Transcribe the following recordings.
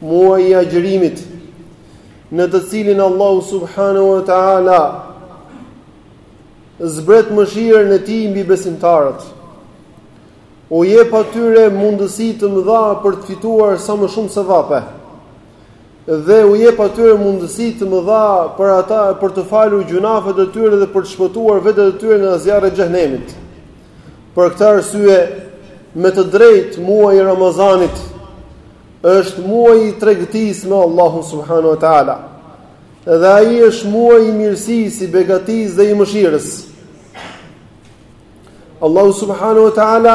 Muaji i agjërimit, në të cilin Allahu subhanahu wa taala zbret mëshirën e tij mbi besimtarët. U jep atyre mundësi të mëdha për të fituar sa më shumë sevape. Dhe u jep atyre mundësi të mëdha për ata për të falur gjynahet e tyre dhe për të shpëtuar vetet e tyre nga zjarri i xhehenemit. Për këtë arsye, me të drejtë muaji i Ramazanit është muaji i tregtisë me Allahun subhanahu wa taala. Dhe ai është muaji i mirësisë, i begatisë dhe i mëshirës. Allahu subhanahu wa taala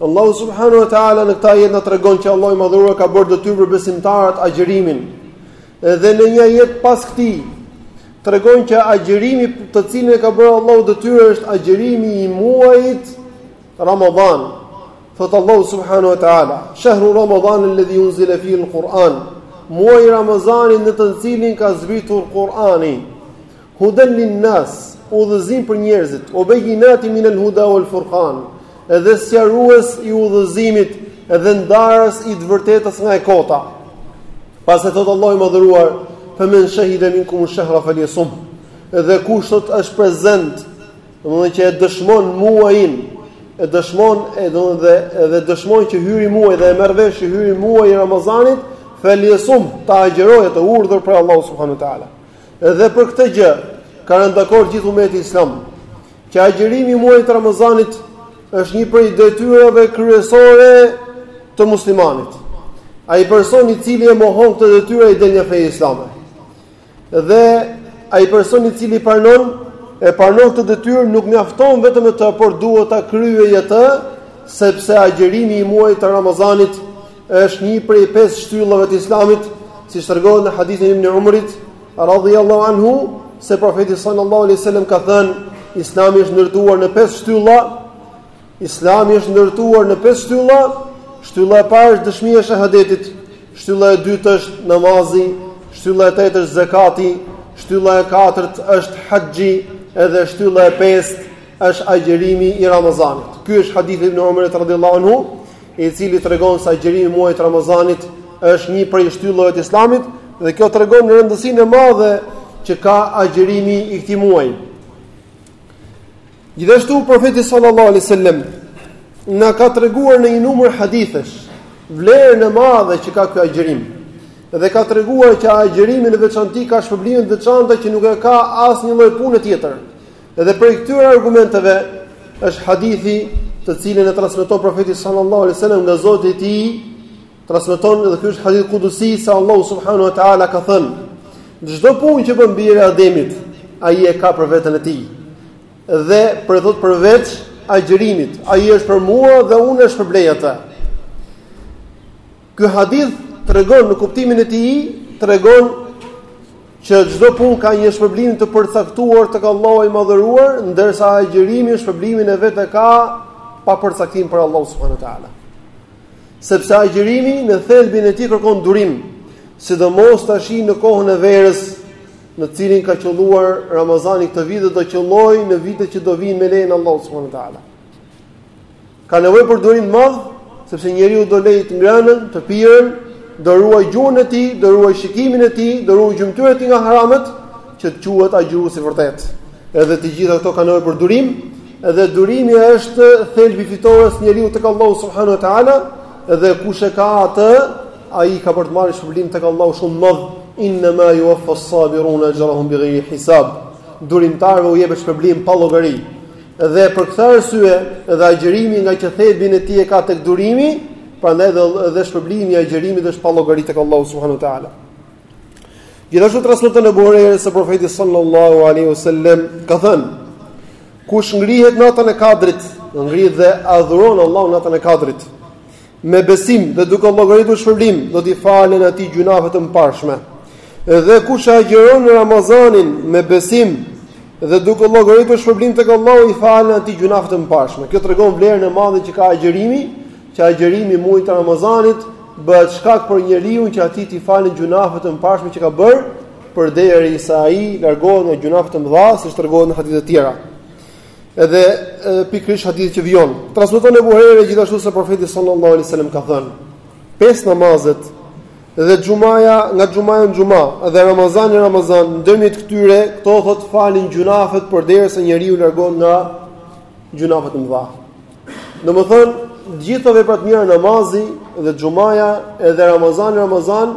Allahu subhanahu wa taala në këtë ajet na tregon që Allahu i madhëruar ka bërë detyrë për besimtarët agjërimin. Dhe në një ajet pas këtij tregon që agjërimi të cilin e ka bërë Allahu detyrë është agjërimi i muajit Ramadan. Thotë Allahu subhanahu wa taala, "Shahru Ramadan alladhi unzila fihi al-Quran." Muaji i Ramazanit në të cilin ka zbritur Kur'ani. Huden lin nas, udhëzim për njerëzit, ue bejinatin min el huda uel furkan, edhe sqarues i udhëzimit, edhe ndarës i të vërtetës nga e kota. Pastaj thotë Allahu i madhëruar, fe men shehide minkumu shehra feljesumhu, edhe kushdo që është prezent, domethënë që e dëshmon muajin, e dëshmon e do dhe edhe dëshmon që hyri muaj dhe e merr vesh që hyri muaj i Ramazanit, feljesumhu ta agjërojë atë urdhër prej Allahu subhanahu wa taala. Edhe për këtë gjë ka rënë dakord gjithë umeti islam, që agjërimi i muajit të Ramazanit është një prej detyrave kryesore të muslimanit. Ai person i cili e mohon këtë detyrë ai del nga feja islame. Dhe ai person i cili pranon e pranon këtë detyrë nuk mjafton vetëm atë, por duhet ta kryejë atë, sepse agjërimi i muajit të Ramazanit Është një prej pesë shtyllave të Islamit, siç tregohet në hadithin e Ibn Umrit, radhiyallahu anhu, se profeti sallallahu alaihi wasallam ka thënë, Islami është ndërtuar në pesë shtylla. Islami është ndërtuar në pesë shtylla. Shtylla e parë është dëshmia e shahadetit, shtylla e dytë është namazi, shtylla e tretë është zakati, shtylla e katërt është haxhi, edhe shtylla e pestë është agjërimi i Ramazanit. Ky është hadithi i Ibn Umrit radhiyallahu anhu. i cili tregon se agjërimi i muajit të Ramazanit është një prej shtyllave të Islamit dhe kjo tregon rëndësinë e madhe që ka agjërimi i këtij muaji. Gjithashtu profeti sallallahu alaihi wasallam na ka treguar në një numër hadithesh vlerën e madhe që ka ky agjërim dhe ka treguar që agjërimi në veçanti ka shpërblime të veçanta që nuk e ka asnjë lloj pune tjetër. Edhe prej këtyre argumenteve është hadithi të cilin e transmeton profeti sallallahu alaihi wasallam nga Zoti i tij, transmeton edhe ky është hadith kudusi se Allahu subhanahu wa taala ka thënë: Çdo punë që bën biri i Ademit, ai e ka për veten e tij. Dhe për e thotë përveç agjërimit, ai është për mua dhe unë e shpërblej atë. Ky hadith tregon në kuptimin e tij, tregon që çdo punë ka një shpërblim të përcaktuar tek Allahu i madhëruar, ndërsa agjërimi shpërblimin e vet e ka pa përcaktim prej Allahut subhanahu wa taala. Sepse agjërimi në thelbin e tij kërkon durim, sidomos tash në kohën e verës, në të cilin ka qëlluar Ramazani këtë vit dhe do qëllojë në vitet që do vijnë me lejen e Allahu subhanahu wa taala. Ka nevojë për durim të madh, sepse njeriu do lejë të ngrënën, të pirën, do ruaj gjuhën e tij, do ruaj shikimin e tij, do ruaj gjymtyrët e tij nga haramet, që të quhet agjërues i vërtetë. Edhe të gjitha këto kanë nevojë për durim, edhe durimi është thelbi i fitores së njeriu tek Allahu subhanahu wa taala, edhe kush e ka atë, ai ka për të marrë shpërblim tek Allahu shumë të madh. Inna ma yuwaffa as-sabiruna ajrahum bighayri hisab. Durimtarëve u jepet shpërblim pa llogari. Dhe për këtë arsye, edhe agjërimi ngaqë thelbin e tij e ka tek durimi, prandaj edhe, edhe shpërblimi i agjërimit është pa llogari tek Allahu subhanahu wa taala. Gjithashtu transmeton Ebu Hurejra se profeti sallallahu alaihi wasallam ka thënë: Kush ngrihet natën e Kadrit, ngrihet dhe adhuron Allahun natën e Kadrit. me besim dhe duke llogaritur shpërblim, do t'i falen atij gjynafet e mëparshme. Dhe kush e agjëron Ramazanin me besim dhe duke llogaritur shpërblim tek Allahu, i falen atij gjynafet e mëparshme. Kjo tregon vlerën e madhe që ka agjërimi, që agjërimi i muajit të Ramazanit bëhet shkak për njeriun që atij t'i falen gjynafet e mëparshme që ka bërë, përderisa ai largohet nga gjynafet e mëdha, siç tregohet në hadithe të tjera. Edhe pikërisht hadithi që vijon, transmeton Ebu Hurejra gjithashtu se profeti sallallahu alaihi wasallam ka thënë: "Pesë namazet dhe xhumaja nga xhumaja në xhuma dhe Ramazani në Ramazan, ndërmjet këtyre këto thotë falin gjynafet përderisa njeriu largohet nga gjynafet e mëdha." Domethënë, të gjitha veprat e mira namazi dhe xhumaja edhe Ramazani në Ramazan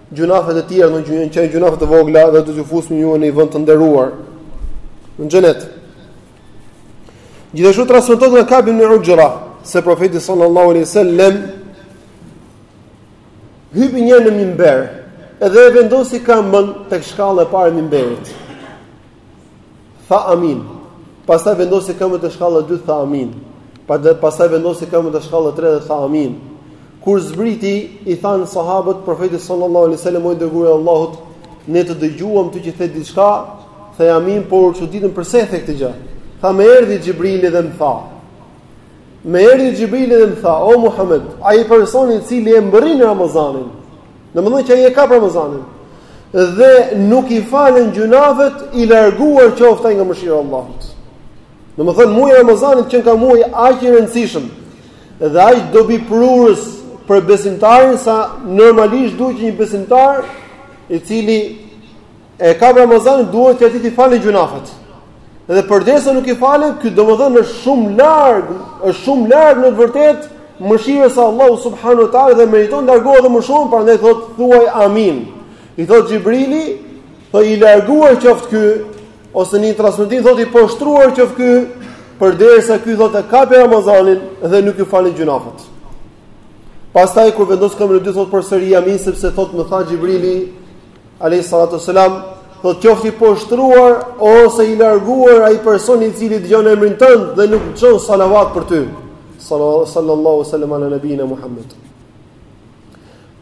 Gjynafet e tjera, në gjunën që gjynafet e vogla dhe do t'ju fusim juve në një vend të nderuar. Në xhenet. Gjithashtu transmetohet nga Kab bin Uxhra se profeti sallallahu alaihi wasallam hypi njëherë në mimber, edhe e vendosi këmbën tek shkalla e parë e mimberit. Tha amin. Pastaj vendosi këmbën te shkalla e dytë tha amin. Pastaj vendosi këmbën te shkalla e tretë tha amin. Kur zbriti i thanë sahabët profetit sallallahu alaihi wasallam o i dërguar i Allahut, ne të dëgjuam ti që the diçka, the amin, por s'e ditëm përse the këtë gjë. Tha më erdhi Xhibrili dhe më tha. Më erdhi Xhibrili dhe më tha, o Muhammed, ai personi i cili e mbërrin Ramazanin, Domethënë që ai e kap Ramazanin dhe nuk i falen gjynahet i larguar qoftë ai nga mëshira e Allahut. Domethënë muaji i Ramazanit qenka muaj aq i rëndësishëm dhe aq dobiprurës për besimtarin sa normalisht duhet që një besimtar i cili E kap Ramazanin duhet që atij t'i falen gjynahet. Dhe përderisa nuk i falen, ky domethënë është shumë larg, është shumë larg në të vërtetë mëshirës së Allahut subhanahu wa taala dhe meriton të largohet edhe më shumë, prandaj thot thuaj amin. I thot Xhibrili, po i larguar qoftë ky ose në një transmetim thot i poshtruar qoftë ky, përderisa ky thot e kap Ramazanin dhe nuk iu falën gjynahet. Pastaj kur vendos këmbën e dy thot përsëri amin sepse thot më tha Xhibrili, Alejhi salatu ue selam, thotë qoftë i poshtruar ose i larguar ai person i cili dëgjon emrin tënd dhe nuk çon salavat për ty. Sallallahu ue selem ala nebijina Muhammed.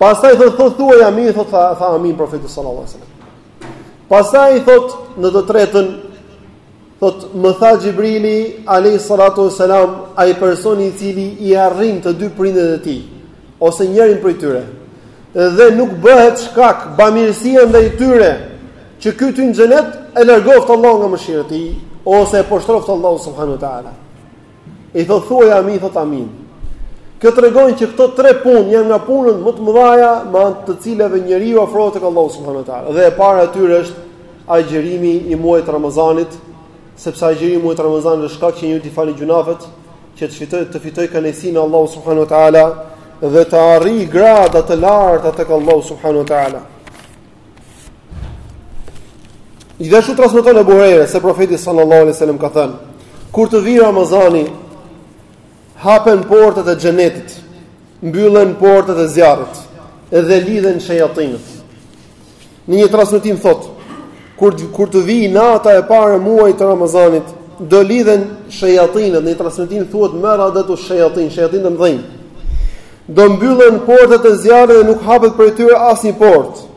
Pastaj thot thot thuaj amin thot tha, tha amin profeti sallallahu alaihi wasallam. Pastaj thot në të tretën Thotë, më tha Xhibrili, alejhi salatu ue selam, ai personi i cili i arrin të dy prindërit e tij, ose njërin prej tyre, dhe nuk bëhet shkak bamirësia ndaj tyre, që ky t'hyjë në xhenet, e largoftë Allahu nga mëshira e Tij, ose e poshtëroftë Allahu subhanahu wa taala. I thotë thuaj amin, i thotë amin. Kjo tregon që këto tre punë janë nga punët më të mëdha me anë të cilave njeriu afrohet tek Allahu subhanahu wa taala. Dhe e para e tyre është agjërimi i muajit të Ramazanit, sepse agjërimi i muajit të Ramazanit është shkak që njeriut t'i falen gjynahet, që të fitojë të fitojë kënaqësinë e Allahut subhanahu wa taala dhe të arrijë grada të larta tek Allahu subhanahu wa taala. Gjithashtu transmeton Ebu Hurejre se profeti sallallahu alaihi wasallam ka thënë: Kur të vijë Ramazani, hapen portat e xhenetit, mbyllen portat e zjarrit dhe lidhen shejatinët. Në një transmetim thotë: Kur kur të vijë nata e parë e muajit të Ramazanit, do lidhen shejatinët. Në një transmetim thuhet meredetu shejatin, shejatin të mëdhenj. Do mbyllen portat e zjarrit dhe nuk hapet prej tyre asnjë portë.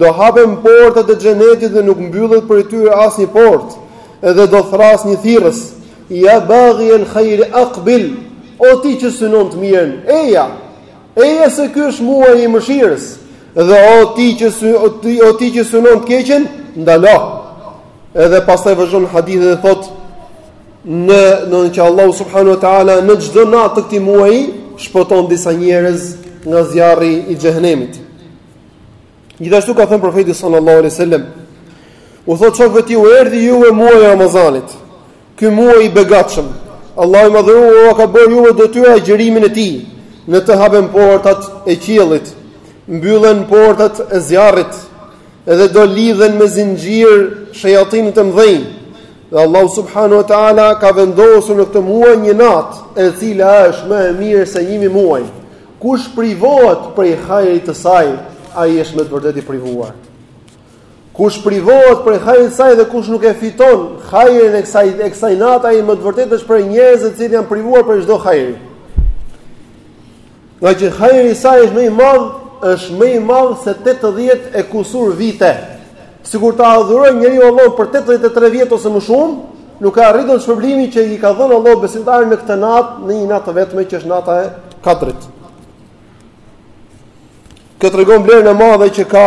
Do hapen portat e xhenetit dhe nuk mbyllet prej tyre asnjë portë. Edhe do thërrasë një thirrës, "Ya baghi al-khair aqbil!" O ti që synon të mirën, eja! Eja se ky është muaji i mëshirës. Dhe o ti që sy, o ti, o ti që synon të keqen, ndalo. Edhe pastaj vazhdon hadithi dhe thotë Thotë që Allahu subhanahu wa ta'ala në çdo natë të këtij muaji, shpëton disa njerëz nga zjarri i xhehnemit. Gjithashtu ka thënë profeti sallallahu alaihi wasallam, u thotë shokëve të tij u erdhi juve muaji i Ramazanit, ky muaj i begatshëm, Allahu i Madhëruar ua ka bërë juve detyrë agjërimin e tij, në të hapen portat e qiellit, mbyllen portat e zjarrit, Edhe do lidhen me zinxhir shejatinë e mëdhenj. Dhe Allahu subhanahu wa taala ka vendosur në këtë muaj një natë, e cila është më e mirë se 1000 muaj. Kush privohet prej hajrit të saj, ai është me të vërtetë i privuar. Kush privohet prej hajrit të saj dhe kush nuk e fiton hajrin e kësaj e kësaj nate, ai me të vërtetë është prej njerëzve që janë privuar prej çdo hajri. Ngaqë hajri i saj është më i madh, është më i madh se 80 e kusur vite. Sikur ta adhurojë njeriu Allahun për 83 vjet ose më shumë, nuk e ka arritur shpërblimin që i ka dhënë Allahu besimtarit në këtë natë, në një natë të vetme që është nata e Kadrit. Kjo tregon vlerën e madhe që ka,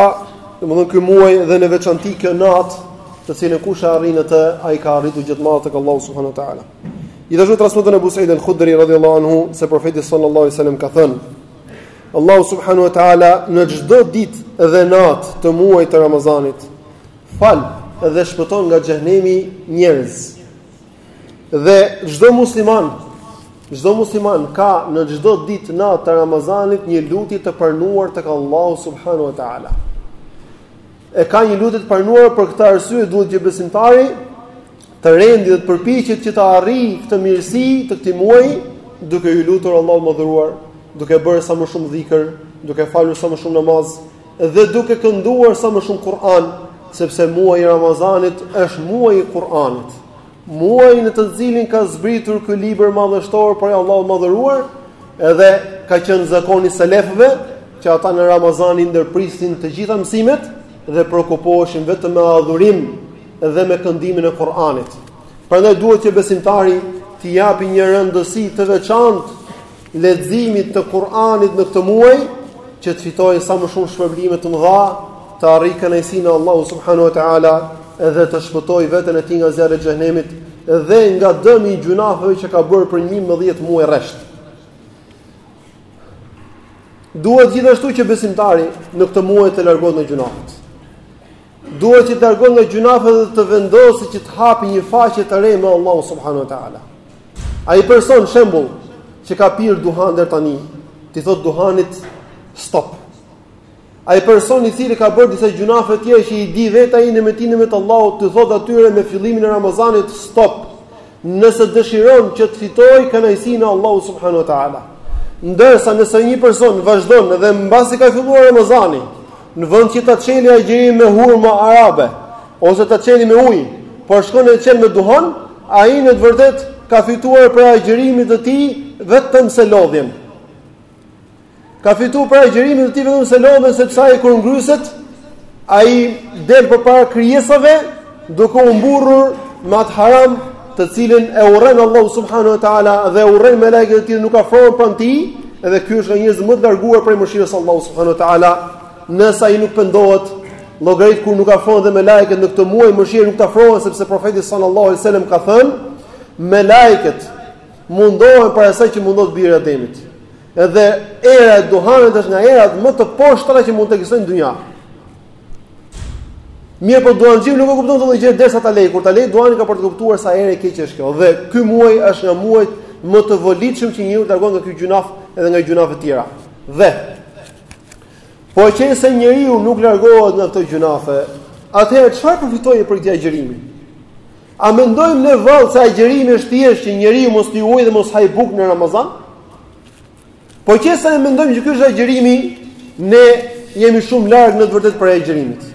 domethënë ky muaj dhe në veçanti kjo natë, të cilën kush e arrin atë, ai ka arritur gjë të madhe tek Allahu subhanahu wa taala. Gjithashtu transmeton Abu Sa'id al-Khudri radhiyallahu anhu se profeti sallallahu alaihi wasallam ka thënë: Allahu subhanahu wa taala në çdo ditë dhe natë të muajit të Ramazanit fal dhe shpëton nga xhehnemi njerëz. Dhe çdo musliman, çdo musliman ka në çdo ditë natë të Ramazanit një lutje të pranuar tek Allahu subhanahu wa taala. E ka një lutje të pranuar për këtë arsye duhet që besimtari të rendë dhe të përpiqet që të arrijë këtë mirësi të këtij muaji duke iu lutur Allahut të Madhëruar, duke bërë sa më shumë dhikr, duke falur sa më shumë namaz, Dhe duke kënduar sa më shumë Kur'an, sepse muaji i Ramazanit është muaji i Kur'anit, muaji në të cilin ka zbritur ky libër madhështor prej Allahut të Madhëruar, edhe ka qenë zakon i selefëve që ata në Ramazan i ndërprisnin të gjitha mësimet dhe preokupoheshin vetëm me adhurim dhe me këndimin e Kur'anit. Prandaj duhet që besimtari t'i japë një rëndësi të veçantë leximit të Kur'anit në këtë muaj që të fitojë sa më shumë shpërblime të mëdha, të arrijë kënaqësinë e Allahut subhanahu wa taala dhe të shpëtojë veten e tij nga zjarri i xhehenemit dhe nga dëmi i gjynaheve që ka bërë për 11 muaj rresht. Duhet gjithashtu që besimtari në këtë muaj të largohet nga gjynahet. Duhet që të largohet nga gjynafet dhe të vendosë që të hapi një faqe të re me Allahu subhanahu wa taala. Ai person shembull që ka pirë duhan deri tani, t'i thotë duhanit stop. Ai person i cili ka bërë disa gjynafe të tjera që i di vetë ai në vetminë me Allahun, t'i thotë atyre me fillimin e Ramazanit stop. Nëse dëshiron që të fitojë kënaqësinë e Allahut subhanahu wa taala. Ndërsa nëse një person vazhdon dhe mbasi ka filluar Ramazani, në vend që ta çeli agjërimin me hurma arabe ose ta çeli me ujë, por shkon e çel me duhan, ai në të vërtetë ka fituar prej agjërimit të tij vetëm se lodhjen. Ka fituar prej agjërimit të tij vetëm se lodhjen sepse ai kur ngryset, ai del përpara krijesave duke u mburrur me atë haram të cilin e urren Allahu subhanahu wa taala dhe e urrejnë melaiket e tij nuk afrohen pranë tij, edhe ky është nga njerëzit më të larguar prej mëshirës së Allahu subhanahu wa taala, nëse ai nuk pendohet, llogarit kur nuk afrohen dhe melaiket në këtë muaj mëshire nuk të afrohen sepse profeti sallallahu alaihi wasallam ka thënë melaiket mundohen prej asaj që mundohet biri i Ademit. Edhe era e duhanit është nga erat më të poshtra që mund të ekzistojnë në dynja. Mirëpo duhanxhiu nuk e kupton këtë gjë derisa ta lejë. Kur ta lejë duhanin ka për të kuptuar sa erë e keqe është kjo. Dhe ky muaj është nga muajt më të volitshëm që njeriu të largohet nga ky gjynaf edhe nga gjynafe të tjera. Dhe po qe se njeriu nuk largohet nga këto gjynafe, atëherë çfarë përfitoi prej këtij agjërimi? A mendojmë ne vallë se agjërimi është thjesht që njeriu mos pijë ujë dhe mos hajë bukë në Ramazan? Po qe se e mendojmë që ky është agjërimi, ne jemi shumë larg në të vërtetë prej agjërimit.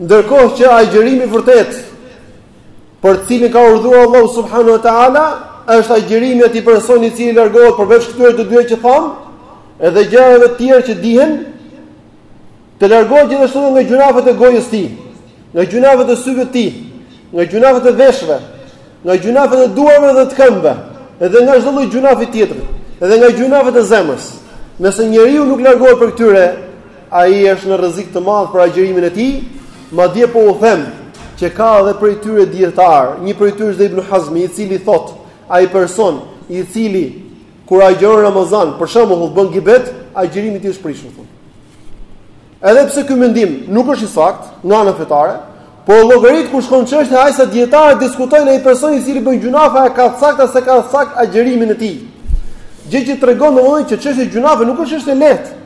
Ndërkohë që agjërimi i vërtetë për të cilin ka urdhëruar Allahu subhanahu wa taala është agjërimi i atij personi i cili largohet përveç këtyre të dyjave që thamë, edhe gjërave të tjera që dihen, Të largohet gjithashtu edhe nga gjynafet e gojës së tij, nga gjynafet e syve të tij, nga gjynafet e veshëve, nga gjynafet e duarve dhe të këmbëve, edhe nga çdo lloj gjynafi tjetër, edhe nga gjynafet e zemrës. Nëse njeriu nuk largohet prej këtyre, ai është në rrezik të madh për agjërimin e tij, madje po u them që ka edhe prej tyre dijetarë, një prej tyre është Ibn Hazmi, i cili thotë, ai person i cili Kur agjëron Ramazan, për shembull, bën gibet, agjërimi i tij është prishur thonë. Edhe pse ky mendim nuk është i saktë nga ana fetare, por llogarit ku shkon çështja saqë dijetarët diskutojnë ai person i cili bën gjunafe a ka saktë s'e ka saktë agjërimin e tij. Gjë që tregon domosdoshmë që çështja e gjunafeve nuk është çështje lehtë.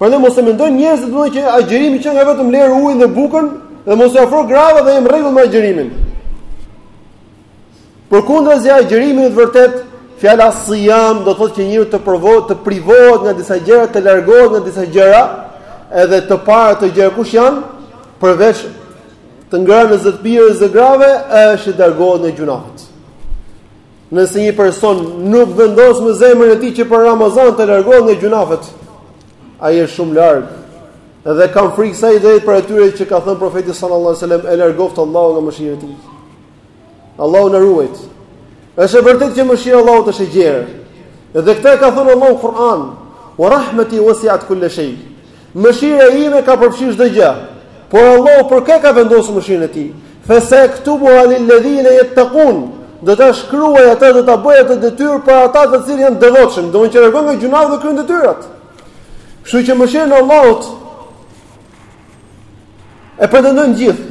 Prandaj mos të mendojnë njerëzit domosdoshmë që agjërimi qenka vetëm lër ujin dhe bukën dhe mos iu afro grave dhe jam në rregull me agjërimin. Përkundrazi agjërimi në të vërtetë, fjala siyam do të thotë që njeriu të provohet, të privohet nga disa gjëra, të largohet nga disa gjëra, edhe të parat e gjërave kush janë? Përveç të ngrënës dhe pirës dhe grave, është të largohet nga gjunafet. Nëse një person nuk vendos në zemrën e tij që për Ramazan të largohet nga gjunafet, ai është shumë larg. Edhe kam frikë se ai do jetë prej atyre që ka thënë profeti sallallahu alajhi wasallam, e largoftë Allahu nga mëshira e tij. Allahu na ruajt. Është e vërtetë që mëshira e Allahut është e gjerë. Dhe këtë e ka thënë Allahu në Kur'an, "Wa rahmeti wasi'at kulla shay." Mëshira ime ka përfshirë çdo gjë. Por Allahu për kë ka vendosur mëshirën e tij? Fa sa aktubuha lil ladhina yattaqun. Do ta shkruaj atë do ta bëj atë detyrë për ata të cilët janë të devotshëm, domethënë që largohen nga gjunafet dhe kryejnë detyrat. Kështu që mëshira e Allahut E pretendojnë të gjithë,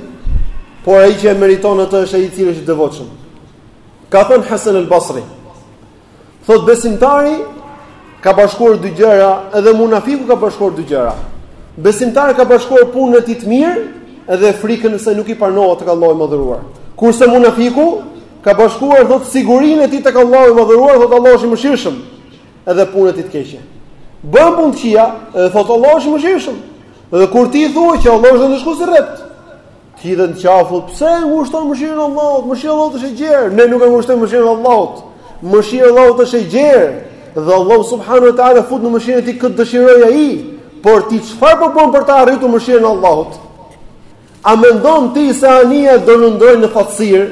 por ai që e meriton atë është ai i cili është i devotshëm. Ka thënë Hasan al-Basri, thotë besimtari ka bashkuar dy gjëra, edhe munafiku ka bashkuar dy gjëra. Besimtari ka bashkuar punën e tij të mirë edhe frikën se nuk i pranohet tek Allahu i madhëruar. Kurse munafiku ka bashkuar thotë sigurinë e tij tek Allahu i madhëruar, thotë Allahu është i mëshirshëm, edhe punën e tij të keqe. Bën punë të këqija, edhe thotë Allahu është i mëshirshëm. Dhe kur t'i thuash që Allahu është ndëshkues i rreptë, t'hidhen në qafë, pse e ngushton mëshirën e Allahut? Mëshira e Allahut është e gjerë, ne nuk e ngushtojmë mëshirën e Allahut. Mëshira e Allahut është e gjerë dhe Allahu subhanahu wa taala fut në mëshirën e tij kë të dëshirojë ai, por ti çfarë po bën për ta arritur mëshirën e Allahut? A mendon ti se anija do lundrojë në thatësirë?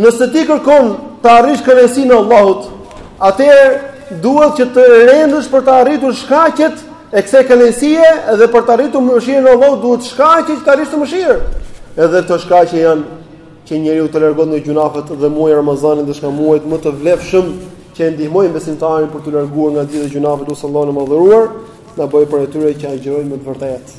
Nëse ti kërkon të arrish kënaqësinë e Allahut, atëherë duhet që të rendësh për të arritur shkaqet e kësaj kënaqësie dhe për ta arritur mëshirën e Allahut duhet shkaqe që ta arrish atë mëshirë. Edhe këto shkaqe janë që njeriu të largohet nga gjunafet dhe muaji i Ramazanit është nga muajt më të vlefshëm që e ndihmojnë besimtarin për t'u larguar nga gjithë gjunafet lus Allahun e madhëruar, na bëjë prej atyre që agjërojnë me të vërtetë.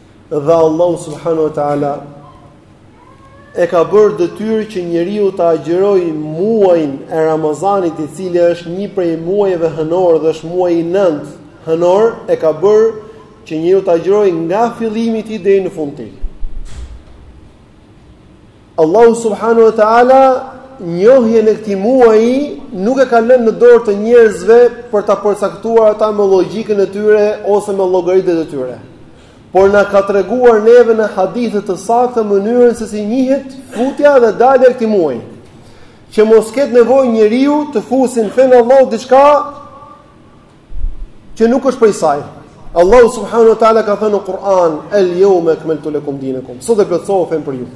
Dhe Allahu subhanahu wa taala e ka bërë detyrë që njeriu ta agjërojë muajin e Ramazanit, i cili është një prej muajve hënor dhe është muaji i nëntë hënor, e ka bërë që njeriu ta agjërojë nga fillimi i tij deri në fund të tij. Allahu subhanahu wa taala njohjen e këtij muaji nuk e ka lënë në dorë të njerëzve për ta përcaktuar ata me logjikën e tyre ose me llogaritë e tyre. Por na ka treguar neve në hadithe të sakta mënyrën se si njihet futja dhe dalja e këtij muaji. Që mos ketë nevojë njeriu të fusi në fenë e Allahut diçka që nuk është prej saj. Allahu subhanahu wa taala ka thënë në Kur'an, "El yawma akmaltu lakum dinakum." Sot e plotësova fenë për ju.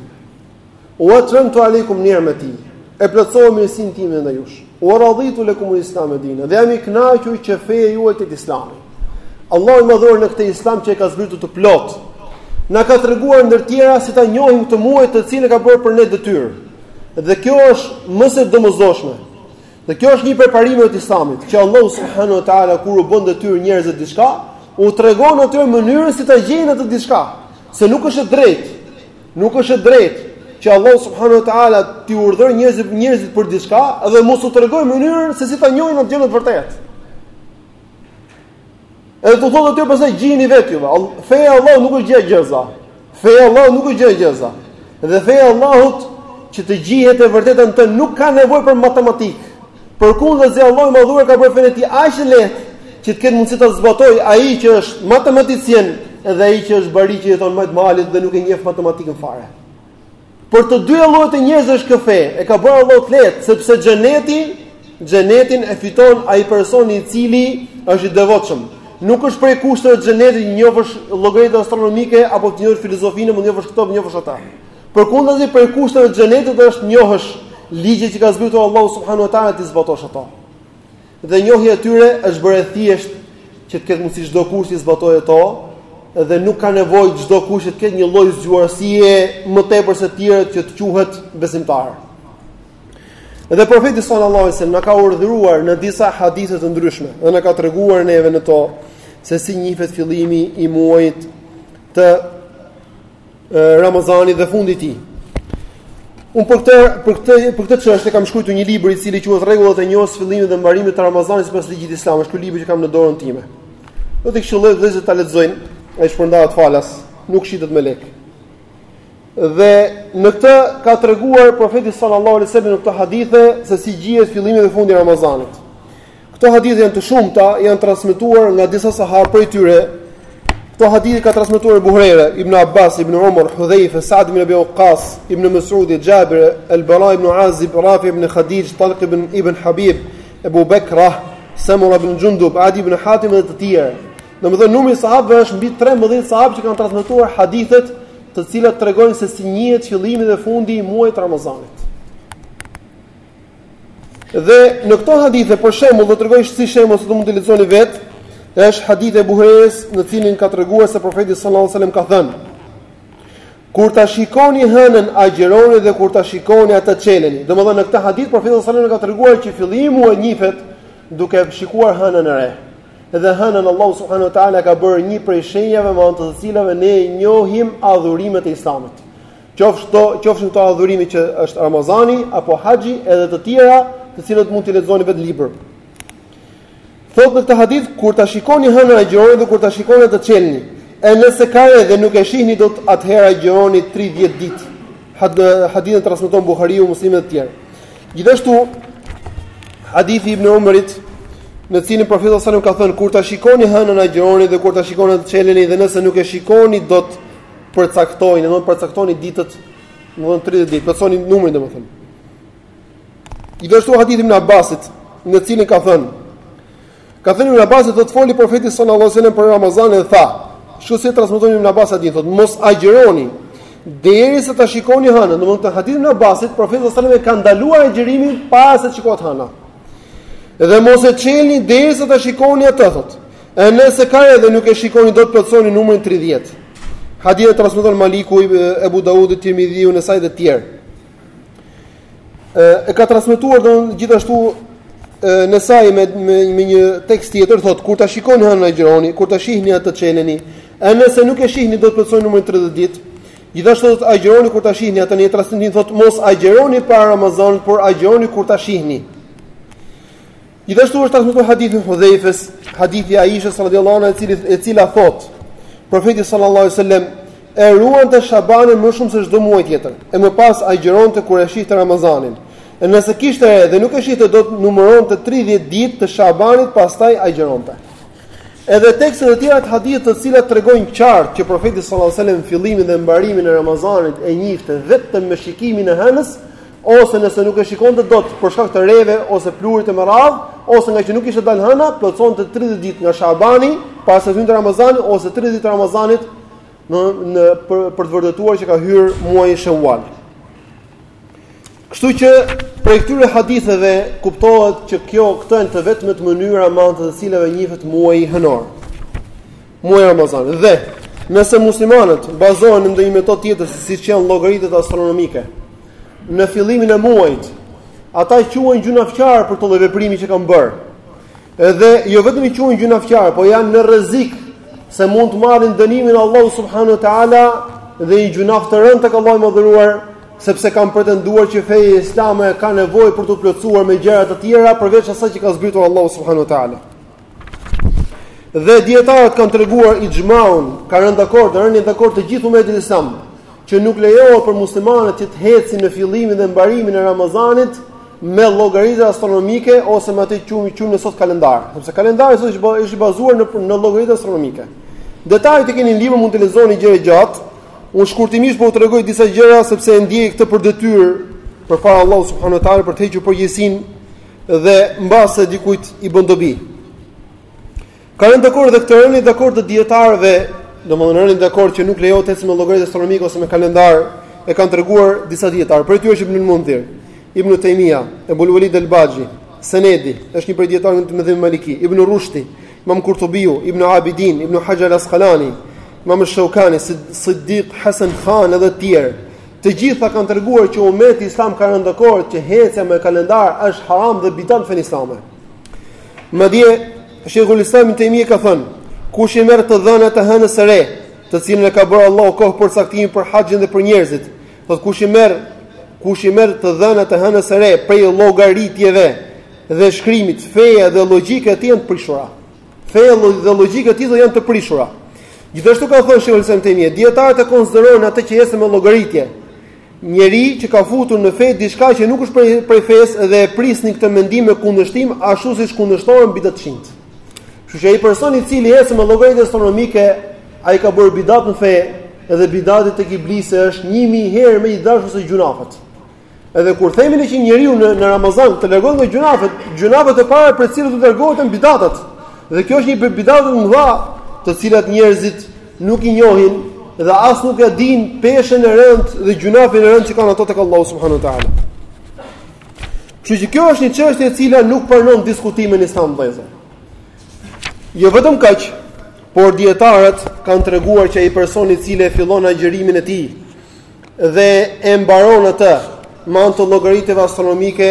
Wa atmamtu alaykum ni'mati. E plotësova mirësinë time ndaj jush. Wa raditu lakum al-islam dinan. Dhe jam i kënaqur që feja juaj të jetë Islami. Allahu i madhëruar në këtë Islam që e ka zbritur të plotë. Na ka treguar ndër tjera si ta njohim këtë muaj të cilin e ka bërë për ne detyrë. Dhe kjo është më se domosdoshme. Dhe kjo është një prej parimeve të Islamit, që Allahu subhanahu wa taala kur u bën detyrë njerëzve diçka, u tregon atyre mënyrën si ta gjejnë atë diçka, se nuk është e drejtë. Nuk është e drejtë që Allahu subhanahu wa taala t'i urdhërojë njerëzit për diçka dhe mos u tregojë mënyrën se si ta njohin atë gjë në të vërtetë. Edhe t'u thotë atyre pastaj gjejeni vetë ju. Feja e Allahut nuk është gjëegjëza. Feja e Allahut nuk është gjëegjëza. Dhe feja e Allahut që të gjihet e vërteta në të nuk ka nevojë për matematikë. Përkundazi Allahu i madhëruar ka bërë fenë e tij aq të lehtë që të ketë mundësi ta zbatojë ai që është matematicien dhe ai që është bari që jeton majë të malit dhe nuk e njeh matematikën fare. Për të dy llojet e njerëzve është kjo fe, e ka bërë Allahu të lehtë, sepse xheneti, xhenetin e fiton ai personi i cili është i devotshëm. Nuk është prej kushteve të xhenetit të njofësh llogaritë astronomike apo të njofësh filozofinë, apo të njofësh këto, njofësh ato. Përkundazi prej kushteve të xhenetit është të njohësh ligjet që ka zbritur Allahu subhanahu wa taala t'i zbatosh ato. Dhe njohja e tyre është bërë e thjeshtë që të ketë mundësi çdokush t'i zbatojë ato dhe nuk ka nevojë çdokush të ketë një lloj zgjuarësie më tepër se të tjerët që të quhet besimtar. Dhe profeti sallallahu alajhi wasallam na ka urdhëruar në disa hadithe të ndryshme dhe na ka treguar neve në to se si njihet fillimi i muajit të Ramazanit dhe fundi i tij. Unë për këtë për këtë çështje kam shkruar një libër i cili quhet Rregullat e njohjes fillimit dhe mbarimit të Ramazanit sipas ligjit islam. Është ky libër që kam në dorën time. Do t'i këshilloja vëllezërit ta lexojnë, ai shpërndahet falas, nuk shitet me lek. Dhe në këtë ka treguar profeti sallallahu alajhi wasallam në këto hadithe se si gjihet fillimi dhe fundi i Ramazanit. Këto hadithe janë të shumta, janë transmetuar nga disa sahabë prej tyre. Këto hadithe ka transmetuar Ebu Hurejra, Ibn Abbas, Ibn Umar, Hudhayfa, Sa'd ibn Abi Waqqas, Ibn Mas'ud, Jabir, Al-Bara ibn Azib, Rafi ibn Khadij, Talq ibn, ibn Habib, Abu Bakra, Samura ibn Jundub, Adi ibn Hatim dhe të tjerë. Domethënë numri i sahabëve është mbi 13 sahabë që kanë transmetuar hadithet të cilat tregojnë se si njihet fillimi dhe fundi i muajit të Ramazanit. Dhe në këto hadithe, për shembull, do tregoj si shembull se do mund t'i lexoni vetë, është hadithi i Ebu Hurejrës, në cilin ka treguar se profeti sallallahu alajhi wasallam ka thënë: Kur ta shikoni hënën, agjëroni dhe kur ta shikoni atë çeleni. Domethënë në këtë hadith profeti sallallahu alajhi wasallam ka treguar që fillimi i muajit njifet duke shikuar hënën e re. Dhe hënën Allahu subhanahu wa taala ka bërë një prej shenjave me anë të të cilave ne njohim adhurimet e Islamit. Qofsh kto, qofshin kto adhurimi që është Ramazani apo haxhi edhe të tjera, të cilat mund t'i lexoni vetë në libër. Thot në këtë hadith kur ta shikoni hënën agjëroni dhe kur ta shikoni atë çelni, e nëse ka re dhe nuk e shihni dot atëherë agjëroni 30 ditë. Hadithin e transmeton Buhariu, Muslimi dhe të tjerë. Gjithashtu hadithi Ibn Umarit në cilin profeti sallallahu alajhi wasallam ka thënë kur ta shikoni hënën agjëroni dhe kur ta shikoni atë çelni dhe nëse nuk e shikoni dot përcaktoni, domethënë përcaktoni ditët, domethënë 30 ditë, plotësoni numrin domethënë. Gjithashtu hadithi i Ibn Abbasit, në cilin ka thënë Ka thënë Ibn Abbasi thotë foli profeti sallallahu alajhi wasallam për Ramazanin dhe tha, kështu si transmeton Ibn Abbasi ai thotë, mos agjëroni derisa ta shikoni hënën. Domthonë te hadithi i Ibn Abbasit, profeti sallallahu alajhi wasallam e ka ndaluar agjërimin para se të shikohet hëna. Dhe mos e çelni derisa ta shikoni atë thotë. E nëse ka re dhe nuk e shikoni dot plotësoni numrin 30. Hadithin e transmeton Maliku Ebu Daudi Tirmidhiu Nesaiu e të tjerë. E ka transmetuar dhe gjithashtu Nesaiu me, me me një tekst tjetër thotë kur ta shikoni hënën agjëroni, kur ta shihni atë çeleni, e nëse nuk e shihni dot plotësoni numrin 30 ditë. Gjithashtu thotë agjëroni kur ta shihni atë një transmetim thotë mos agjëroni para Ramazanit, por agjëroni kur ta shihni. Gjithashtu është transmetuar hadithi i Hudhaifes, hadithi i Aishës radhiyallahu anha, e cila e cila thotë, Profeti sallallahu alaihi wasallam e ruante Shabanin më shumë se çdo muaj tjetër, e më pas agjëronte kur e shihte Ramazanin. E nëse kishte re dhe nuk e shihte dot numëronte 30 ditë të Shabanit, pastaj agjëronte. Edhe tekste të tjera të hadithit të cilat tregojnë qartë që profeti sallallahu alajhi wasallam fillimin dhe mbarimin e Ramazanit e njihte vetëm me shikimin e hënës, ose nëse nuk e shikonte dot për shkak të reve ose pluhurit e me radhë, ose ngaqë nuk kishte dalë hëna, plotësonte 30 ditë nga Shabani, para se të hynte Ramazani ose 30 ditë e Ramazanit në në për, për të vërtetuar që ka hyrë muaji Shawwal. Kështu që prej këtyre haditheve kuptohet që kjo këto janë të vetmet mënyra me anë të të cilave njihet muaji hënor. muaj Ramazan. Dhe nëse muslimanët bazohen në ndonjë metodë tjetër se siç janë llogaritjet astronomike, në fillimin e muajit, ata quhen gjynafqarë për këtë veprim që kanë bërë. Dhe jo vetëm që quhen gjynafqarë, po janë në rrezik se mund të marrin dënimin Allahu subhanahu wa taala dhe një gjynaf të rëndë tek Allahu i madhëruar, sepse kanë pretenduar që feja islame ka nevojë për t'u plotësuar me gjëra të tjera përveç asaj që ka zbritur Allahu subhanahu wa taala. Dhe dijetarët kanë treguar ixhmaun, kanë rënë dakord, ka rënë dakord i gjithë umeti islam, që nuk lejohet për muslimanët që të ecin në fillimin dhe mbarimin e Ramazanit me llogaritë astronomike ose me atë që quhen quhen sot kalendar, sepse kalendari sot është i bazuar në në llogaritë astronomike. Detajet e keni në libër, mund t'i lexoni gjerë e gjatë. Unë shkurtimisht po u tregoj disa gjëra sepse e ndjej këtë për detyrë përpara Allahu subhanahu wa taala për të hequr përgjegjësinë dhe mbase dikujt i bën dobi. Ka rënë dakord dhe këtë rënie dakord të dijetarëve, domethënë rënie dakord që nuk lejohet të ecim me llogaritë astronomike ose me kalendar, e kanë treguar disa dijetarë. Prej tyre është Ibn Mundhir, Ibn Taymija, Ebu Walid al-Baji, Senedi, është një prej dijetarëve të mëdhenj maliki, Ibn Rushdi, Imam Kurtubiu, Ibn Abidin, Ibn Hajar al-Asqalani, Imam Shawkani, Siddiq Hasan Khan edhe të tjerë. Të gjitha kanë treguar që ummeti islam ka rënë dakord që hecja me kalendar është haram dhe bidat në fenë islame. Madje Sheikhul Islam ibn Tejmije ka thënë, kush i merr të dhënat e hënës së re, të cilën e ka bërë Allahu kohë për caktimin për haxhin dhe për njerëzit, thotë kush i merr kush i merr të dhënat e hënës së re prej llogaritjeve dhe shkrimit, feja dhe logjika e tij janë të prishura. Feja dhe logjika e tij janë të prishura. Gjithashtu ka thënë Sheikhul Islam Tejmije, dijetarët e konsideronin atë që ecën me llogaritje. Njeri që ka futur në fe diçka që nuk është prej prej fesë dhe e prisnin këtë mendim me kundërshtim ashtu siç kundërshtohen bidatçinjt. Kështu që ai person i cili ecën me llogaritje astronomike, ai ka bërë bidat në fe dhe bidati tek iblisi është 1000 herë më i dashur se gjynafet. Edhe kur themi ne që njeriu në në Ramazan të largohet nga gjynafet, gjynafet e para për të cilat do të largohet janë bidatet. Dhe kjo është një nga bidatet e mëdha, të cilat njerëzit nuk i njohin dhe as nuk ia dinë peshën e rëndë dhe gjynafin e rëndë që kanë ato tek Allahu subhanahu wa taala. Kështu që kjo është një çështje e cila nuk pranon diskutim në Islam vëllazër. Jo vetëm kaq, por dijetarët kanë treguar që ai person i cili fillon agjërimin e tij dhe e mbaron atë me anë të llogarive astronomike,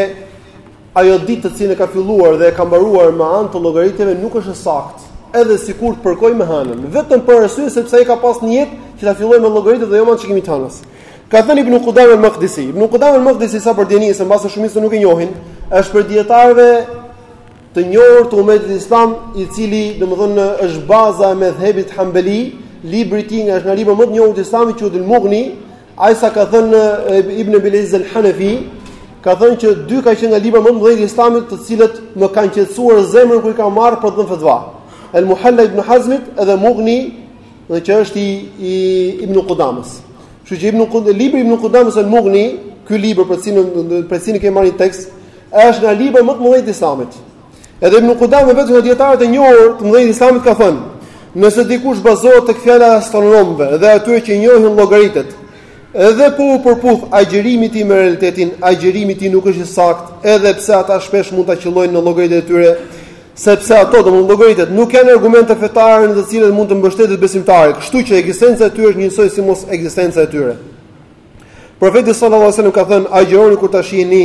ajo ditë të cilën e ka filluar dhe e ka mbaruar me anë të llogarive nuk është e saktë, edhe sikur të përkojë me hënën, vetëm për arsye sepse ai ka pas nijet që ta fillojë me llogaritë dhe jo me anë të shikimit të hënës. Ka thënë Ibn Qudame al-Maqdisi, Ibn Qudame al-Maqdisi sa për dijeni se mbase shumica nuk e njohin, është prej dijetarëve të njohur të umetit islam, i cili domethënë është baza e medhhebit Hambeli, libri i tij nga është nga librat më të njohur të Islamit quhet al-Mughni, aq sa ka thënë Ibn Abil-Izz al-Hanafi, ka thënë që dy kanë qenë nga librat më të mëdhenj të Islamit, të cilët më kanë qetësuar zemrën kur i kam marrë për të dhënë fatva. Al-Muhalla ibn Hazmit edhe Mughni, dhe që është i, i Ibn Qudamës. Kështu që Ibn Qudamës, libri Ibn Qudamës al-Mughni, ky libër prej të cilit prej të cilit kemi marrë tekst, Është nga librat më të mëdhenj të Islamit. Edhe Ibn Qudame vetë nga dijetarët e njohur të mëdhenj të Islamit ka thënë, nëse dikush bazohet tek fjala e astronomëve dhe atyre që i njohin llogaritë, edhe po u përputh agjërimi i tij me realitetin, agjërimi i tij nuk është i saktë, edhe pse ata shpesh mund ta qëllojnë në llogaritë e tyre, sepse ato domethënë llogaritë nuk janë argumente fetare në të cilat mund të mbështetet besimtari, kështu që ekzistenca e tyre është njësoj si mos ekzistenca e tyre. Profeti sallallahu alajhi wasallam ka thënë agjëroni kur ta shihni,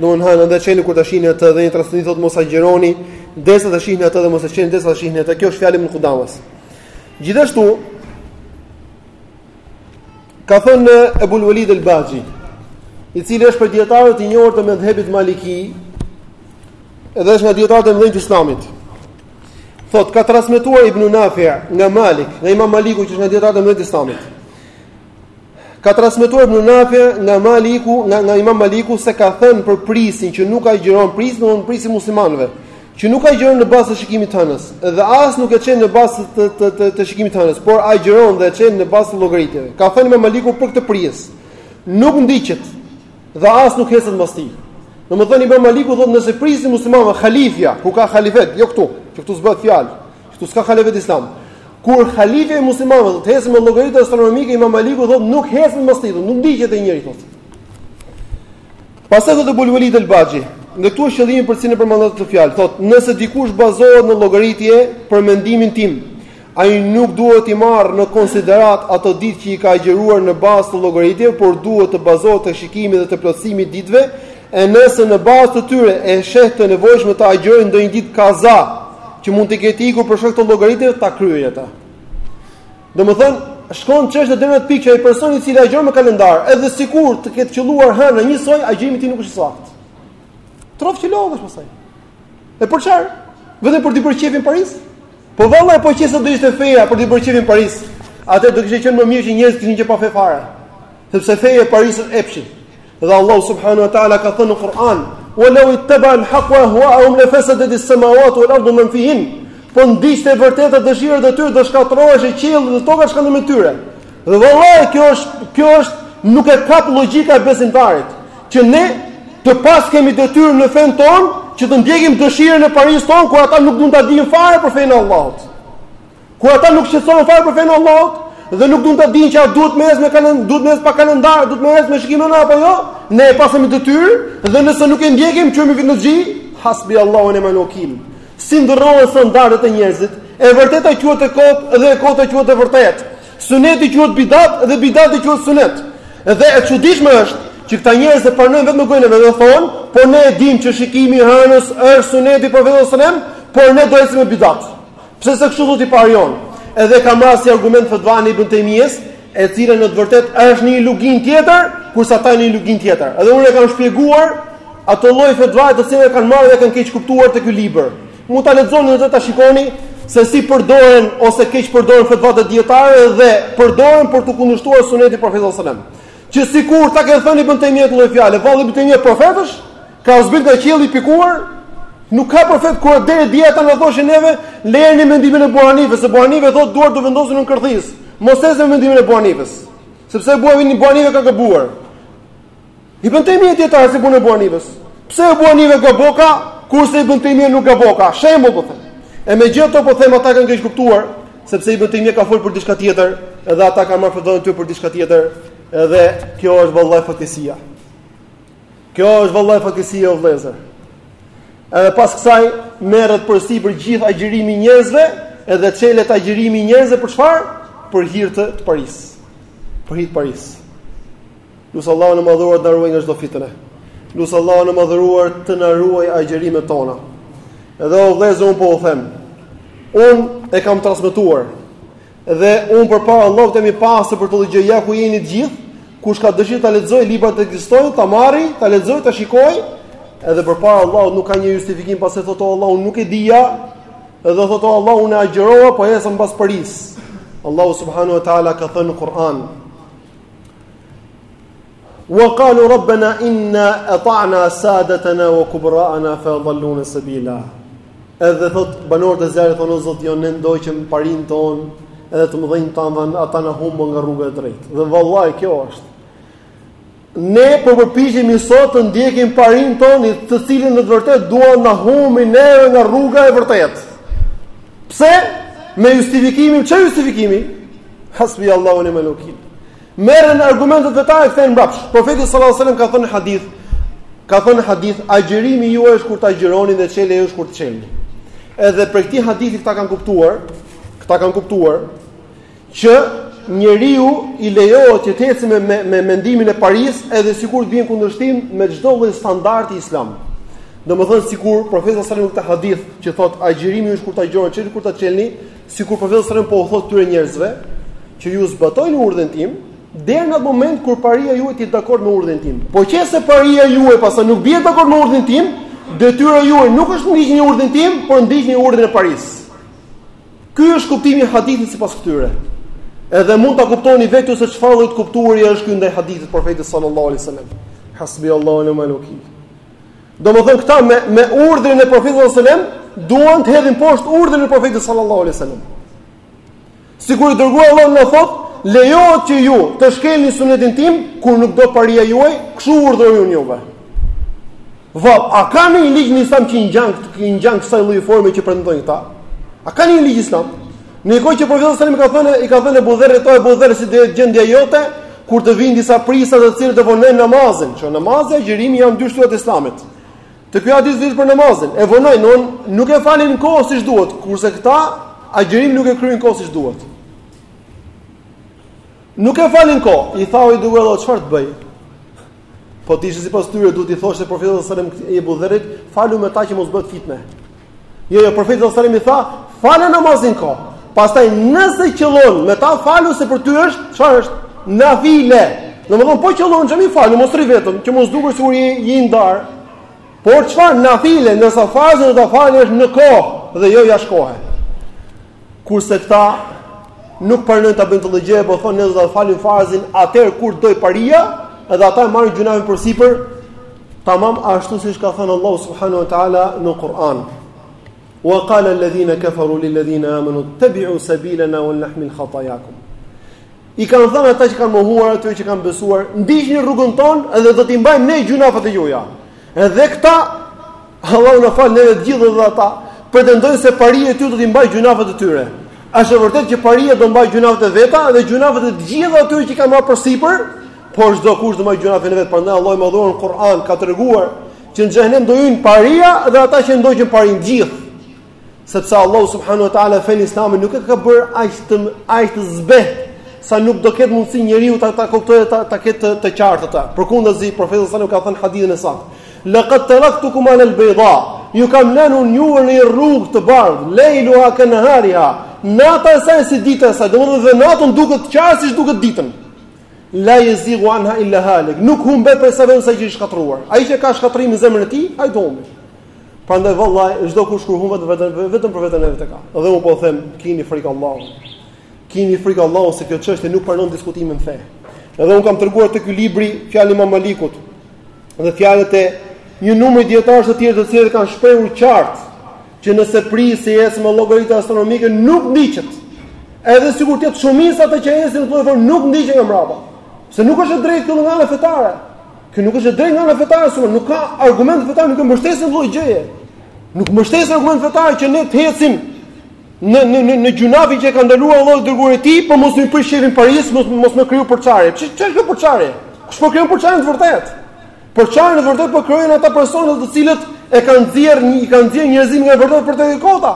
domthonë hënën dhe çeleni kur ta shihni atë dhe një transmetim thotë mos agjëroni derisa ta shihni atë dhe mos e çelni derisa ta shihni atë. Kjo është fjala e Ibn Qudamës. Gjithashtu ka thënë Abu Walid al-Baji, i cili është prej dijetarëve të njohur të medhhebit Maliki, edhe është nga dijetarët e mëdhenj të Islamit. Thotë ka transmetuar Ibn Nafi' nga Malik, nga Imam Maliku që është nga dijetarët e mëdhenj të Islamit. Ka transmetuar Ibn Nafi nga Maliku, nga, nga Imam Maliku se ka thënë për prijësin që nuk agjëron prijës, domthonë prijësi i muslimanëve, që nuk agjëron në bazë të shikimit të hënës, dhe as nuk e çel në bazë të të të, të shikimit të hënës, por agjëron dhe e çel në bazë të llogaritjeve. Ka thënë Imam Maliku për këtë prijës. Nuk ndiqet dhe as nuk ecet mbas tij. Domethënë Imam Maliku thotë nëse prijësi i muslimanëve halifja, ku ka halifet, jo këtu, që këtu s'bëhet fjalë. Këtu s'ka halifet islam. Kur halife i muslimanëve do të ecë me llogaritë astronomike, Imam Maliku thotë nuk ecim mbas tij, nuk ndiqet ai njeri thotë. Pastaj thotë Ebul Velid el Baxhi, dhe këtu është qëllimi për të cilin përmenda këtë fjalë, thotë nëse dikush bazohet në llogaritje për mendimin tim, ai nuk duhet t'i marrë në konsideratë ato ditë që i ka agjëruar në bazë të llogaritjeve, por duhet të bazohet te shikimi dhe te plotësimi i ditëve, E nëse në bazë të tyre e sheh të nevojshme të agjërojë ndonjë ditë kaza, që mund të ketë ikur për shkak të llogaritjeve, ta kryejë atë. Domethënë, shkon çështja deri në atë pikë që ai person i cili agjëron me kalendar, edhe sikur të ketë qelluar hëna një soi, agjërimi i tij nuk është i saktë. Çrof që lodhesh pastaj. E për çfarë? Vetëm për t'i bërë qejfin parisë? Po vallahi po qe se do ishte feja për t'i bërë qejfin parisë. Atëherë do kishte qenë më mirë që njerëzit të kishin qenë pa fe fare. Sepse feja e parisë është epshi. Dhe Allahu subhanahu wa taala ka thënë në Kur'an, "Wa law ittaba al-haqqu ahwa'ahum la fasadat as-samawati wal ardu man fihin." Po ndiqte e vërteta dëshirat e tyre do shkatërrohej qielli dhe toka çka ndërmjet tyre. Dhe vallahi kjo është kjo është nuk e kap logjika e besimtarit që ne të paskemi detyrë në fenë tonë që të ndjekim dëshirën e parisë tonë kur ata nuk duan ta dinë fare për fenë e Allahut. Kur ata nuk shqetësohen fare për fenë e Allahut dhe nuk duan ta dinë që a duhet me ec me kalendar, duhet me ec pa kalendar, duhet me ec me shikim hëne apo jo, ne e paskemi detyrë dhe nëse nuk e ndjekim qenkemi fitnexhi, hasbi Allahu wa ni'mal wakil. Si ndërrohen standardet e njerëzve? E vërteta quhet e kotë dhe e kota quhet e vërtetë. Suneti quhet bidat dhe bidati quhet sunet. Dhe e çuditshme është që këta njerëz e pranojnë vetë me gojën e vet dhe thonë, po ne e dimë që shikimi i hënës është suneti i Profetit sallallahu alajhi wasallam, por ne do të ecim me bidat. Pse? Se kështu thotë i pari jonë. Edhe e kanë marrë si argument fetvanë e Ibn Tejmijes, e cila në të vërtetë është në një luginë tjetër, kurse ata në një luginë tjetër. Edhe unë e kam shpjeguar atë lloj fetvaje të cilën e kanë marrë dhe e kanë keqkuptuar te ky libër. Mund ta lexoni dhe ta shikoni se si përdoren ose keqpërdoren fetvat e dijetarëve dhe përdoren për të kundërshtuar sunetin e Profetit sallallahu alajhi wasallam. Që sikur ta ketë thënë Ibn Tejmija këtë lloj fjale, vallë Ibn Tejmija profet është, Ka zbritur nga qielli i pikuar, nuk gabon fare kur deri dje ata na thoshin neve, lëreni mendimin e Ebu Hanifes, se Ebu Hanife thotë duart do vendosen në kërthizë. Mos ecni me mendimin e Ebu Hanifes, sepse Ebu Hanife Ebu Hanife ka gabuar. Ibn Tejmija dijetar si puna Ebu Hanifes. Pse Ebu Hanife gaboka, kurse Ibn Tejmija nuk gaboka. Shembull po them. E megjithatë po them ata e kanë keqkuptuar, sepse Ibn Tejmija ka fol për diçka tjetër, edhe ata kanë marrë fjalën e tij për diçka tjetër, edhe kjo është vallahi fatkeqësia. Kjo është vallahi fatkeqësi o vëllezër. Edhe pas kësaj merret përsipër gjithë agjërimi i njerëzve, edhe çelet agjërimi i njerëzve për çfarë? Për hir të, të parisë. Për hir të parisë. Lus Allahun e madhëruar të na ruajë nga çdo fitne. Lus Allahun e madhëruar të na ruajë agjërimet tona. Edhe o vëllezër unë po u them. Unë e kam transmetuar Dhe unë përpara Allahut jam i pastër për këtë gjë, ja ku jeni të gjithë. Kush ka dëshirë ta lexojë libri ekziston, ta marri, ta lexojë, ta shikojë. Edhe përpara Allahut nuk ka njeri justifikim pastaj të thotë o Allah nuk e dija. Edhe thotë o Allah unë agjërova, po eca pas parisë. Allahu subhanahu wa taala ka thënë në Kur'an, Wa qalu rabbana inna ata'na sadatana wa kubra'ana fa adalluna sabila. Edhe thotë banorët e zjarrit thonë o Zoti jonë ne ndoqëm parinë tonë edhe të mëdhenjtë tanë dhe ata na humbën nga rruga e drejtë. Dhe vallahi kjo është. Ne po përpiqemi sot të ndjekim parinë tonë të cilët në të vërtetë duan na humbin neve nga rruga e vërtetë. Pse? Me justifikimin, çfarë justifikimi? Hasbi Allahu wa ni'mal wakeel. Marrin argumentet dhe i kthejnë mbrapsh. Profeti sallallahu alajhi wasallam ka thënë në hadith, ka thënë në hadith, agjërimi juaj është kur të agjëroni dhe çelja juaj është kur të çelni. Edhe për këtë hadith këta kanë kuptuar, këta kanë kuptuar që njeriu i lejohet që të ecë me, me me mendimin e parisë edhe sikur të bjerë në kundërshtim me çdo lloj standardi islam. Domethënë sikur profeti sallallahu alajhi wasallam ka hadith që thotë agjërimi është kur të agjëroni çelni kur të çelni, Sikur profeti sallallahu alajhi wasallam po u thotë këtyre njerëzve që ju zbatojeni urdhrin tim, deri në atë moment kur paria juaj të jetë dakord me urdhrin tim. Po qe se paria juaj pastaj nuk bie dakord me urdhrin tim, detyra juaj nuk është të ndiqni urdhrin tim, por ndiqni urdhrin e parisë. Ky është kuptimi i hadithit sipas këtyre. Edhe mund ta kuptoni vetë se çfarë lloj të kuptuari është ky ndaj hadithit të profetit sallallahu alajhi wasallam. Hasbi Allahu wa ni'mal wakeel. Domethënë këta me me urdhrin e Profetit sallallahu alajhi wasallam duan të hedhin poshtë urdhrin e Profetit sallallahu alajhi wasallam. Sikur i dërguari Allahut na thotë, lejohet që ju të shkelni sunetin tim kur nuk do paria juaj, kshu urdhëroj unë juve. Vallë, a ka një ligj në Islam që i ngjan këtë i ngjan kësaj lloj forme që pretendojnë këta? A ka një ligj Islam? Në kohë që profeti sallallahu alajhi wasallam i ka thënë, i ka thënë Abu Dherrit, "O Abu Dherr, si do jetë gjendja jote kur të vijnë disa prisa të cilët do ta vonojnë namazin?" Që namazi e agjërimi janë dy shtylla të Islamit. Te ky hadith vjen për namazin, e vonojnë, non, nuk e falin në kohë siç duhet, kurse këta agjërimin nuk e kryejnë në kohë siç duhet. Nuk e falin në kohë, i tha o i dërguari Allahut, çfarë të bëj? Po të ishte sipas tyre duhet t'i thoshte profeti sallallahu alajhi wasallam Abu Dherrit, falu me ta që mos bëhet fitne. Jo, jo, profeti sallallahu alajhi wasallam i tha, fale namazin në kohë. Pastaj nëse qëllon me ta falu se për ty është, ça është? Nafile. Domethënë po qëllon në xhami falu, mos rri vetëm, që mos dukesh sikur je i ndarë. Por çfarë nafile, ndërsa farzin do ta falësh në kohë dhe jo jashtë kohe. Kurse këta nuk pranojnë ta bëjnë këtë gjë, por thonë ne do ta falim farzin atëherë kur dojë paria, edhe ata e marrin gjynahun përsipër, tamam ashtu siç ka thënë Allahu subhanahu wa taala në Kur'an. Wa qala alladhina kafaru lil ladhina amanu ittabi'u sabilana wal nahmil khatayakum. I kanë thënë ata që kanë mohuar atyre që kanë besuar, ndiqni rrugën tonë dhe do t'i mbajmë ne gjunafat e juaja. Edhe këta Allahu na faltë neve të gjithë dhe ata pretendojnë se paria e tyre do t'i mbajë gjunafat e tyre. A është e vërtetë që paria do mbajë gjunafat e veta dhe gjunafat e të gjitha atyre që kanë marrë përsipër? Por çdo kush do mbajë gjunafin e vet, prandaj Allahu i madhëruar në Kur'an ka treguar që në xhenem do hyjnë paria dhe ata që ndoqën parin gjithë. Sepse Allahu subhanahu wa taala fen Islamin nuk e ka bër aq të aq të zbeh sa nuk do ketë mundësi njeriu ta ta kuptojë ta ta ketë të qartë atë. Përkundrazi profeti sallallahu alaihi wasallam ka thënë në hadithin e saktë. Laqad taraktukum ala al-bayda. Ju kam lënë unë ju në një rrugë të bardhë, leilu ha ka nahariha. Nata e saj si dita e saj, domethënë dhe natën duket qartë siç duket ditën. La yazigu anha illa halik. Nuk humbet prej saj veçse ai që është i shkatërruar. Ai që ka shkatërrim në zemrën e tij, ai do humbet. Prandaj vallahi çdo kush kur humbet vetëm vetëm për veten e vet e ka. Dhe un po u them, kini frikë Allahut. Kini frikë Allahut se kjo çështje nuk pranon diskutim në fe. Edhe un e kam treguar te ky libri fjalën e Imam Malikut dhe fjalët e një numri dijetarësh të tjerë të cilët e kanë shprehur qartë që nëse prijësi ecën me llogaritë astronomike nuk ndiqet. Edhe sikur të jetë shumica ata që ecin me llogaritë nuk ndiqen nga mbrapa. Se nuk është e drejtë kjo nga ana fetare. Kjo nuk është e drejtë nga ana fetare, sepse nuk ka argument fetar që e mbështet këtë lloj gjëje. Nuk e mbështet asnjë argument fetar që ne të ecim në në në në gjunafin që e ka ndaluar Allahu e i dërguari i tij, po mos i prish qejfin parisë, mos mos më krijo përçarje. Çi ç'është kjo përçarje? Kush po krijon përçarjen e vërtetë? Përçarjen e vërtetë po e krijojnë ata persona të cilët e kanë nxjerr një i kanë nxjerr njerëzit nga e vërteta për te e kota.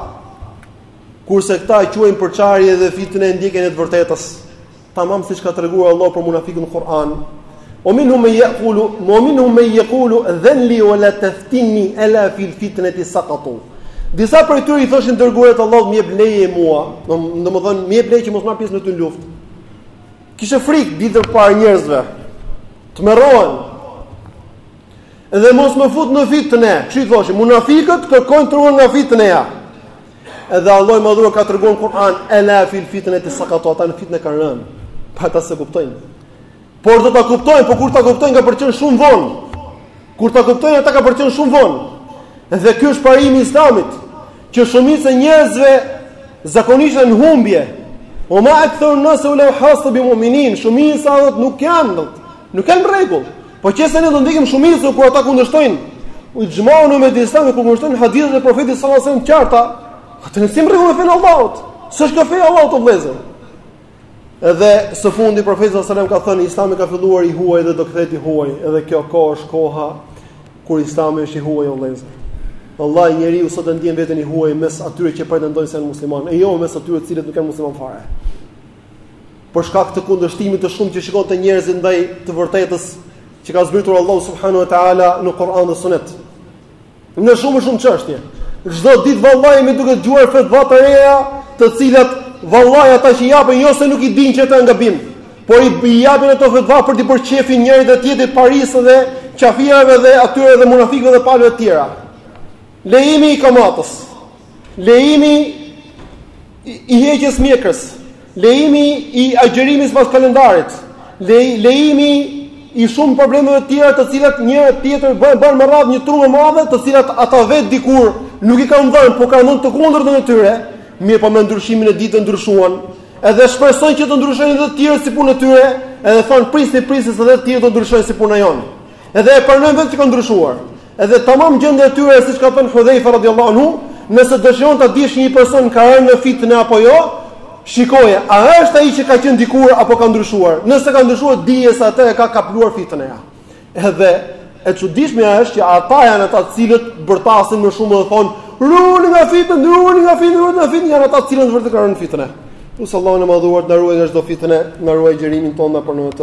Kurse këta e quajnë përçarje edhe fitne ndjekjen e të vërtetës. Tamam siç ka treguar Allahu për munafikun në Kur'an. Ue minhum men jekulu, ue minhum men jekulu, dhen li ue la teftini, ela fil fitneti sakatu. Disa prej tyre i thoshin të dërguarit të Allahut, më jep leje mua, domethënë, më jep leje që mos marr pjesë me ty në luftë. Kishin frikë, ditër para njerëzve, të më rohen, dhe mos më fut në fitne, kështu i thoshin, munafikët kërkojnë të ruhen nga fitneja. Edhe Allah i madhëruar ka treguar në Kur'an, "Ela fil fitneti sakatu", ata në fitnë kanë rënë. Por ata s'e kuptojnë. Por do ta kuptojnë, por kur ta kuptojnë ka për qenë shumë vonë. Kur ta kuptojnë ata ka për qenë shumë vonë. Dhe ky është parimi i Islamit, që shumica e njerëzve zakonisht janë në humbje. Wa ma aktharu nasi wa law harasta bi mu'minin, shumica nuk janë Nuk janë rregull. Po që se ne do ndjekim shumicën kur ata kundërshtojnë ixhmaun e umetit islam, kur kundërshtojnë hadithet e profetit sallallahu alajhi wasallam të qarta, atëherë ne s'jemi në rregull me fen e Allahut. S'është kjo feja e Allahut vëllezër. Edhe së fundi profeti sallallahu alajhi wasallam ka thënë Islami ka filluar i huaj dhe do kthehet i huaj. Edhe kjo kohë është koha kur Islami është i huaj o vëllezër. Vallahi njeriu sot e ndjen veten të huaj mes atyre që pretendojnë se janë muslimanë, e jo mes atyre të cilët nuk janë muslimanë fare. për shkak të kundërshtimit të shumtë që shikon te njerëzit ndaj të vërtetës që ka zbritur Allahu subhanahu wa taala në Kur'an dhe Sunet. Në shumë shumë çështje. Çdo ditë vallahi jemi duke dëgjuar fetva të reja, të cilat vallahi ata që i japin jo se nuk i dinë që janë gabim, por i, i japin ato fetva për t'i bërë qejfin njërit dhe tjetrit parisë dhe qafirave dhe atyre dhe munafikëve dhe palëve të tjera. Lejimi i kamatës. Lejimi i heqjes mjekrës, lejimi i agjërimit pas kalendarit, lejimi i shumë problemeve të tjera të cilat njëra tjetër bën bën më radh një turmë të madhe të cilat ata vetë dikur nuk i kanë dhënë, por kanë dhënë të kundërtën e tyre, mirëpo me ndryshimin e ditëve ndryshuan. Edhe shpresojnë që do ndryshojnë edhe të tjerë si punë e tyre, edhe thonë prisni prisni se edhe të tjerë do ndryshojnë si puna jonë. Edhe e pranojnë vetë që kanë ndryshuar. Edhe tamam gjendja e tyre siç ka thënë Hudhejfe radhiyallahu anhu, nëse dëshiron ta dish një person ka rënë në fitnë apo jo, shikoje, a është ai që ka qenë dikur apo ka ndryshuar? Nëse ka ndryshuar, dije se atë e ka kapluar fitneja. Edhe e çuditshmja është që ata janë ata të cilët bërtasin më shumë dhe thonë, "Ruani nga fitnë, ruani nga fitnë, ruani nga fitnë", janë ata të cilët vërtet kanë rënë në fitne. Lus Allahun e madhëruar të na ruajë nga çdo fitnë, na ruajë agjërimin tonë apo në të